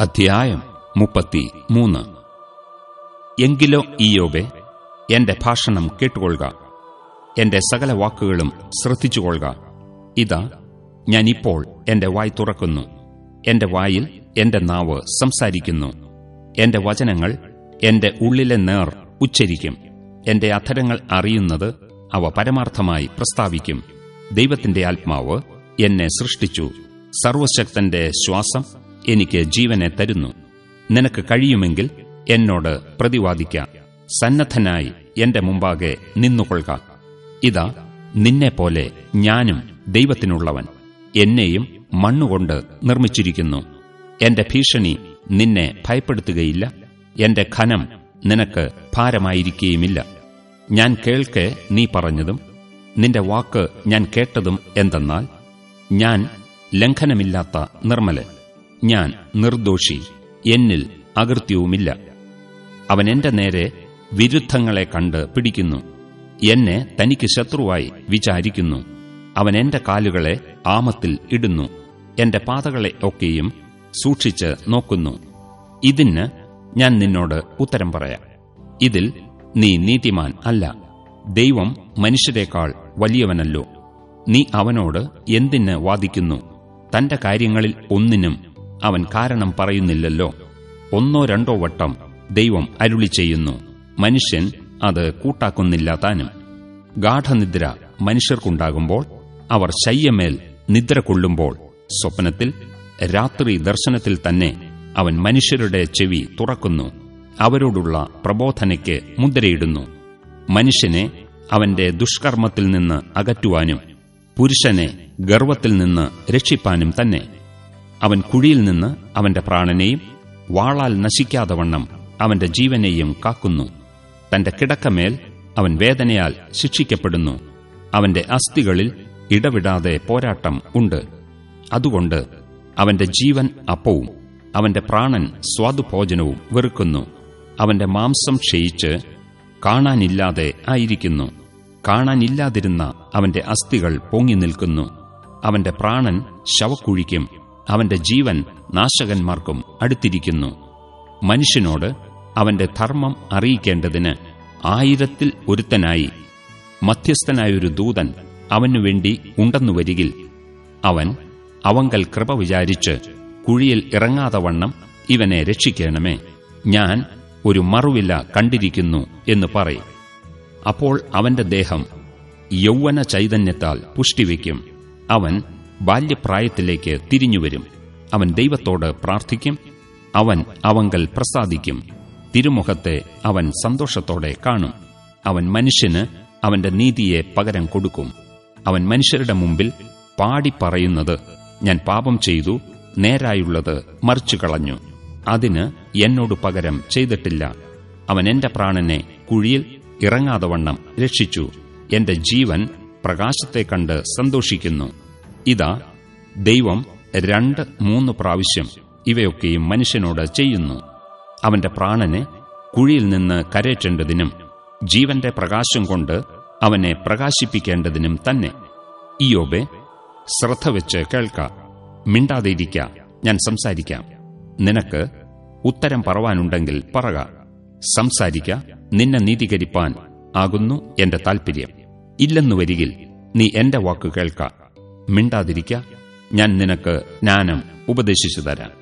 അധ്യായം മുപ്പത്തി മൂന്ന് എങ്കിലോ ഈയോബെ എന്റെ ഭാഷണം കേട്ടുകൊള്ളുക. എന്റെ സകല വാക്കുകളും ശ്രദ്ധിച്ചുകൊള്ളുക. ഇതാ ഞാനിപ്പോൾ എന്റെ വായി തുറക്കുന്നു. എന്റെ വായിൽ എന്റെ നാവ് സംസാരിക്കുന്നു. എന്റെ വചനങ്ങൾ എന്റെ ഉള്ളിലെ നേർ ഉച്ചരിക്കും. എന്റെ അധരങ്ങൾ അറിയുന്നത് അവ പരമാർത്ഥമായി പ്രസ്താവിക്കും. ദൈവത്തിന്റെ ആത്മാവ് എന്നെ സൃഷ്ടിച്ചു. സർവശക്തന്റെ ശ്വാസം എനിക്ക് ജീവനെ തരുന്നു. നിനക്ക് കഴിയുമെങ്കിൽ എന്നോട് പ്രതിവാദിക്കാം. സന്നദ്ധനായി എന്റെ മുമ്പാകെ നിന്നുകൊള്ളുക. ഇതാ നിന്നെപ്പോലെ ഞാനും ദൈവത്തിനുള്ളവൻ. എന്നെയും മണ്ണുകൊണ്ട് നിർമ്മിച്ചിരിക്കുന്നു. എന്റെ ഭീഷണി നിന്നെ ഭയപ്പെടുത്തുകയില്ല. എന്റെ ഖനം നിനക്ക് ഭാരമായിരിക്കുകയുമില്ല ഞാൻ കേൾക്കെ നീ പറഞ്ഞതും നിന്റെ വാക്ക് ഞാൻ കേട്ടതും എന്തെന്നാൽ ഞാൻ ലംഘനമില്ലാത്ത നിർമ്മലൻ. ഞാൻ നിർദോഷി. എന്നിൽ അകൃത്യവുമില്ല. അവൻ എന്റെ നേരെ വിരുദ്ധങ്ങളെ കണ്ട് പിടിക്കുന്നു. എന്നെ തനിക്ക് ശത്രുവായി വിചാരിക്കുന്നു. അവൻ എന്റെ കാലുകളെ ആമത്തിൽ ഇടുന്നു. എന്റെ പാതകളെ ഒക്കെയും സൂക്ഷിച്ച് നോക്കുന്നു. ഇതിന് ഞാൻ നിന്നോട് ഉത്തരം പറയാം. ഇതിൽ നീ നീതിമാൻ അല്ല. ദൈവം മനുഷ്യരെക്കാൾ വലിയവനല്ലോ. നീ അവനോട് എന്തിന് വാദിക്കുന്നു? തന്റെ കാര്യങ്ങളിൽ ഒന്നിനും അവൻ കാരണം പറയുന്നില്ലല്ലോ. ഒന്നോ രണ്ടോ വട്ടം ദൈവം അരുളി ചെയ്യുന്നു. മനുഷ്യൻ അത് കൂട്ടാക്കുന്നില്ല താനും. ഗാഠനിദ്ര മനുഷ്യർക്കുണ്ടാകുമ്പോൾ അവർ ശയ്യമേൽ നിദ്ര കൊള്ളുമ്പോൾ സ്വപ്നത്തിൽ രാത്രി ദർശനത്തിൽ തന്നെ അവൻ മനുഷ്യരുടെ ചെവി തുറക്കുന്നു. അവരോടുള്ള പ്രബോധനയ്ക്ക് മുദ്രയിടുന്നു. മനുഷ്യനെ അവന്റെ ദുഷ്കർമ്മത്തിൽ നിന്ന് അകറ്റുവാനും പുരുഷനെ ഗർവത്തിൽ നിന്ന് രക്ഷിപ്പാനും തന്നെ. അവൻ കുഴിയിൽ നിന്ന് അവന്റെ പ്രാണനെയും വാളാൽ നശിക്കാതെ വണ്ണം അവന്റെ ജീവനെയും കാക്കുന്നു. തന്റെ കിടക്കമേൽ അവൻ വേദനയാൽ ശിക്ഷിക്കപ്പെടുന്നു. അവന്റെ അസ്ഥികളിൽ ഇടവിടാതെ പോരാട്ടം ഉണ്ട്. അതുകൊണ്ട് അവന്റെ ജീവൻ അപ്പവും അവന്റെ പ്രാണൻ സ്വാദുഭോജനവും വെറുക്കുന്നു. അവന്റെ മാംസം ക്ഷയിച്ച് കാണാനില്ലാതെ ആയിരിക്കുന്നു. കാണാനില്ലാതിരുന്ന അവന്റെ അസ്ഥികൾ പൊങ്ങി നിൽക്കുന്നു. അവന്റെ പ്രാണൻ ശവക്കുഴിക്കും അവന്റെ ജീവൻ നാശകന്മാർക്കും അടുത്തിരിക്കുന്നു. മനുഷ്യനോട് അവന്റെ ധർമ്മം അറിയിക്കേണ്ടതിന് ആയിരത്തിൽ ഒരുത്തനായി മധ്യസ്ഥനായൊരു ദൂതൻ അവനുവേണ്ടി ഉണ്ടെന്നു വരികിൽ അവൻ അവങ്കൽ കൃപ വിചാരിച്ച് കുഴിയിൽ ഇറങ്ങാതെ വണ്ണം ഇവനെ രക്ഷിക്കണമേ. ഞാൻ ഒരു മറുവില കണ്ടിരിക്കുന്നു എന്ന് പറയും. അപ്പോൾ അവന്റെ ദേഹം യൗവന ചൈതന്യത്താൽ പുഷ്ടിവയ്ക്കും അവൻ ബാല്യപ്രായത്തിലേക്ക് തിരിഞ്ഞുവരും. അവൻ ദൈവത്തോട് പ്രാർത്ഥിക്കും അവൻ അവങ്കൽ പ്രസാദിക്കും. തിരുമുഖത്തെ അവൻ സന്തോഷത്തോടെ കാണും. അവൻ മനുഷ്യന് അവന്റെ നീതിയെ പകരം കൊടുക്കും. അവൻ മനുഷ്യരുടെ മുമ്പിൽ പാടി പറയുന്നത് ഞാൻ പാപം ചെയ്തു നേരായുള്ളത് മറിച്ചു കളഞ്ഞു അതിന് എന്നോട് പകരം ചെയ്തിട്ടില്ല. അവൻ എന്റെ പ്രാണനെ കുഴിയിൽ ഇറങ്ങാതവണ്ണം രക്ഷിച്ചു. എന്റെ ജീവൻ പ്രകാശത്തെ കണ്ട് സന്തോഷിക്കുന്നു. ഇതാ ദൈവം രണ്ട് മൂന്ന് പ്രാവശ്യം ഇവയൊക്കെയും മനുഷ്യനോട് ചെയ്യുന്നു. അവന്റെ പ്രാണനെ കുഴിയിൽ നിന്ന് കരയേറ്റേണ്ടതിനും ജീവന്റെ പ്രകാശം കൊണ്ട് അവനെ പ്രകാശിപ്പിക്കേണ്ടതിനും തന്നെ. ഇയോബെ ശ്രദ്ധ വെച്ച് കേൾക്ക. മിണ്ടാതെയിരിക്ക ഞാൻ സംസാരിക്കാം. നിനക്ക് ഉത്തരം പറവാനുണ്ടെങ്കിൽ പറക. സംസാരിക്ക. നിന്നെ നീതീകരിപ്പാൻ ആകുന്നു എന്റെ താൽപ്പര്യം ഇല്ലെന്നു വരികിൽ നീ എന്റെ വാക്കു കേൾക്ക. മിണ്ടാതിരിക്ക. ഞാൻ നിനക്ക് ജ്ഞാനം ഉപദേശിച്ചു തരാം.